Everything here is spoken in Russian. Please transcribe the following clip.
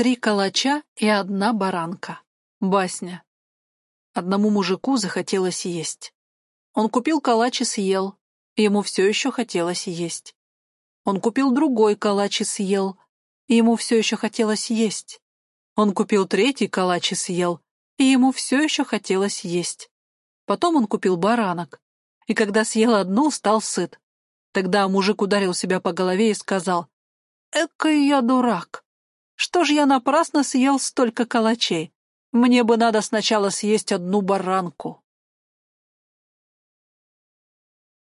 Три калача и одна баранка. Басня. Одному мужику захотелось есть. Он купил калач и съел, ему все еще хотелось есть. Он купил другой калач и съел, ему все еще хотелось есть. Он купил третий калач и съел, и ему все еще хотелось есть. Потом он купил баранок, и когда съел одну, стал сыт. Тогда мужик ударил себя по голове и сказал, «Экой я дурак! Что ж я напрасно съел столько калачей? Мне бы надо сначала съесть одну баранку».